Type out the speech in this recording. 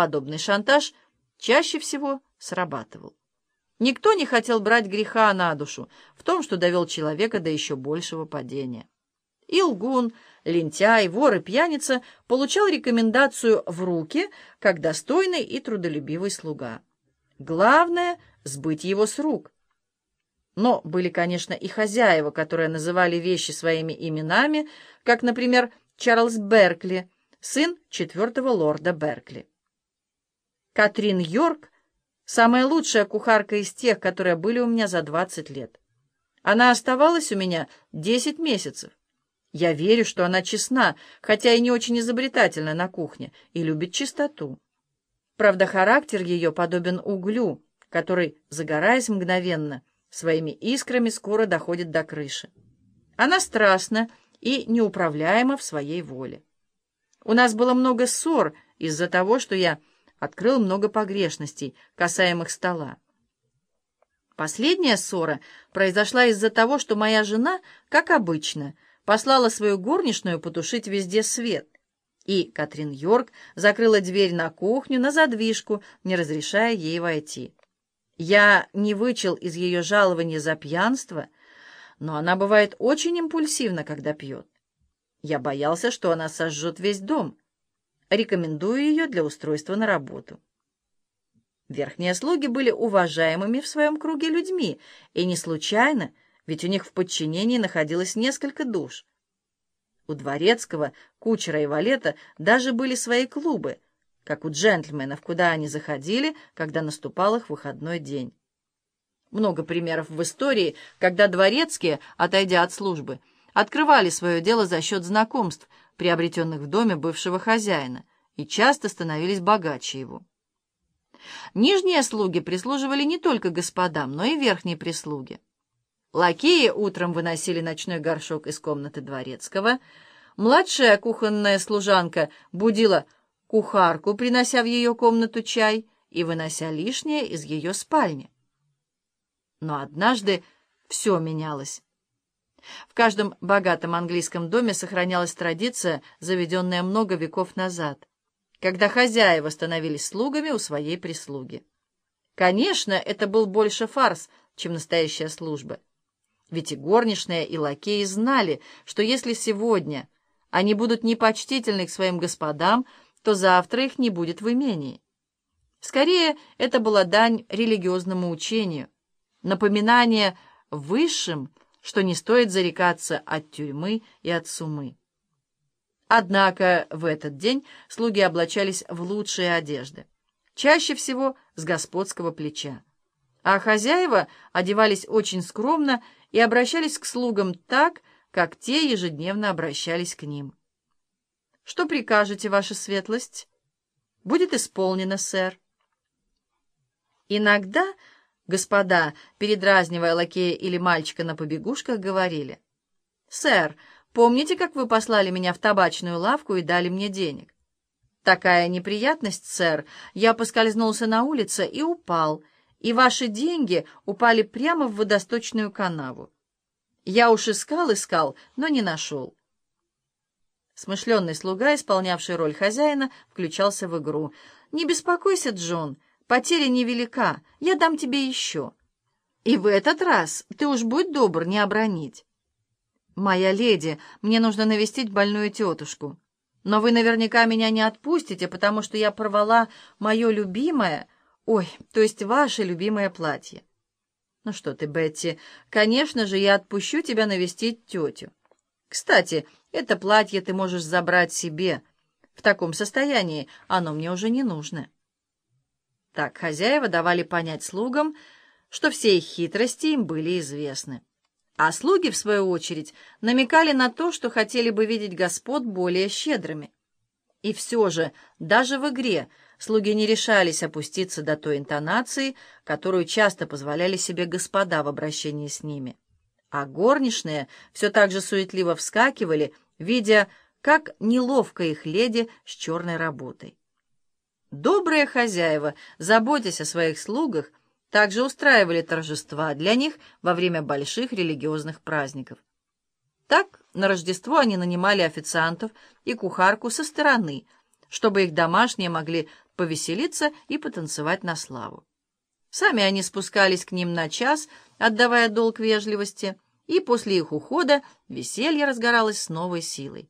Подобный шантаж чаще всего срабатывал. Никто не хотел брать греха на душу в том, что довел человека до еще большего падения. И лгун, лентяй, вор и пьяница получал рекомендацию в руки, как достойный и трудолюбивый слуга. Главное — сбыть его с рук. Но были, конечно, и хозяева, которые называли вещи своими именами, как, например, Чарльз Беркли, сын четвертого лорда Беркли. Катрин Йорк — самая лучшая кухарка из тех, которые были у меня за 20 лет. Она оставалась у меня 10 месяцев. Я верю, что она честна, хотя и не очень изобретательна на кухне, и любит чистоту. Правда, характер ее подобен углю, который, загораясь мгновенно, своими искрами скоро доходит до крыши. Она страстна и неуправляема в своей воле. У нас было много ссор из-за того, что я открыл много погрешностей, касаемых стола. Последняя ссора произошла из-за того, что моя жена, как обычно, послала свою горничную потушить везде свет, и Катрин Йорк закрыла дверь на кухню на задвижку, не разрешая ей войти. Я не вычел из ее жалования за пьянство, но она бывает очень импульсивна, когда пьет. Я боялся, что она сожжет весь дом. Рекомендую ее для устройства на работу. Верхние слуги были уважаемыми в своем круге людьми, и не случайно, ведь у них в подчинении находилось несколько душ. У дворецкого, кучера и валета даже были свои клубы, как у джентльменов, куда они заходили, когда наступал их выходной день. Много примеров в истории, когда дворецкие, отойдя от службы, открывали свое дело за счет знакомств, приобретенных в доме бывшего хозяина, и часто становились богаче его. Нижние слуги прислуживали не только господам, но и верхней прислуге. Лакеи утром выносили ночной горшок из комнаты дворецкого. Младшая кухонная служанка будила кухарку, принося в ее комнату чай и вынося лишнее из ее спальни. Но однажды все менялось. В каждом богатом английском доме сохранялась традиция, заведенная много веков назад, когда хозяева становились слугами у своей прислуги. Конечно, это был больше фарс, чем настоящая служба. Ведь и горничные, и лакеи знали, что если сегодня они будут непочтительны к своим господам, то завтра их не будет в имении. Скорее, это была дань религиозному учению, напоминание высшим, что не стоит зарекаться от тюрьмы и от сумы. Однако в этот день слуги облачались в лучшие одежды, чаще всего с господского плеча. А хозяева одевались очень скромно и обращались к слугам так, как те ежедневно обращались к ним. «Что прикажете, ваша светлость?» «Будет исполнено, сэр». Иногда господа, передразнивая лакея или мальчика на побегушках, говорили, «Сэр, помните, как вы послали меня в табачную лавку и дали мне денег?» «Такая неприятность, сэр, я поскользнулся на улице и упал, и ваши деньги упали прямо в водосточную канаву. Я уж искал-искал, но не нашел. Смышленный слуга, исполнявший роль хозяина, включался в игру. «Не беспокойся, Джон, потеря невелика, я дам тебе еще. И в этот раз ты уж будь добр не обронить». «Моя леди, мне нужно навестить больную тетушку. Но вы наверняка меня не отпустите, потому что я порвала мое любимое...» Ой, то есть ваше любимое платье. Ну что ты, Бетти, конечно же, я отпущу тебя навестить тетю. Кстати, это платье ты можешь забрать себе. В таком состоянии оно мне уже не нужно. Так хозяева давали понять слугам, что все их хитрости им были известны. А слуги, в свою очередь, намекали на то, что хотели бы видеть господ более щедрыми. И все же, даже в игре, слуги не решались опуститься до той интонации, которую часто позволяли себе господа в обращении с ними. А горничные все так же суетливо вскакивали, видя, как неловко их леди с черной работой. Добрые хозяева, заботясь о своих слугах, также устраивали торжества для них во время больших религиозных праздников. Так, на Рождество они нанимали официантов и кухарку со стороны, чтобы их домашние могли повеселиться и потанцевать на славу. Сами они спускались к ним на час, отдавая долг вежливости, и после их ухода веселье разгоралось с новой силой.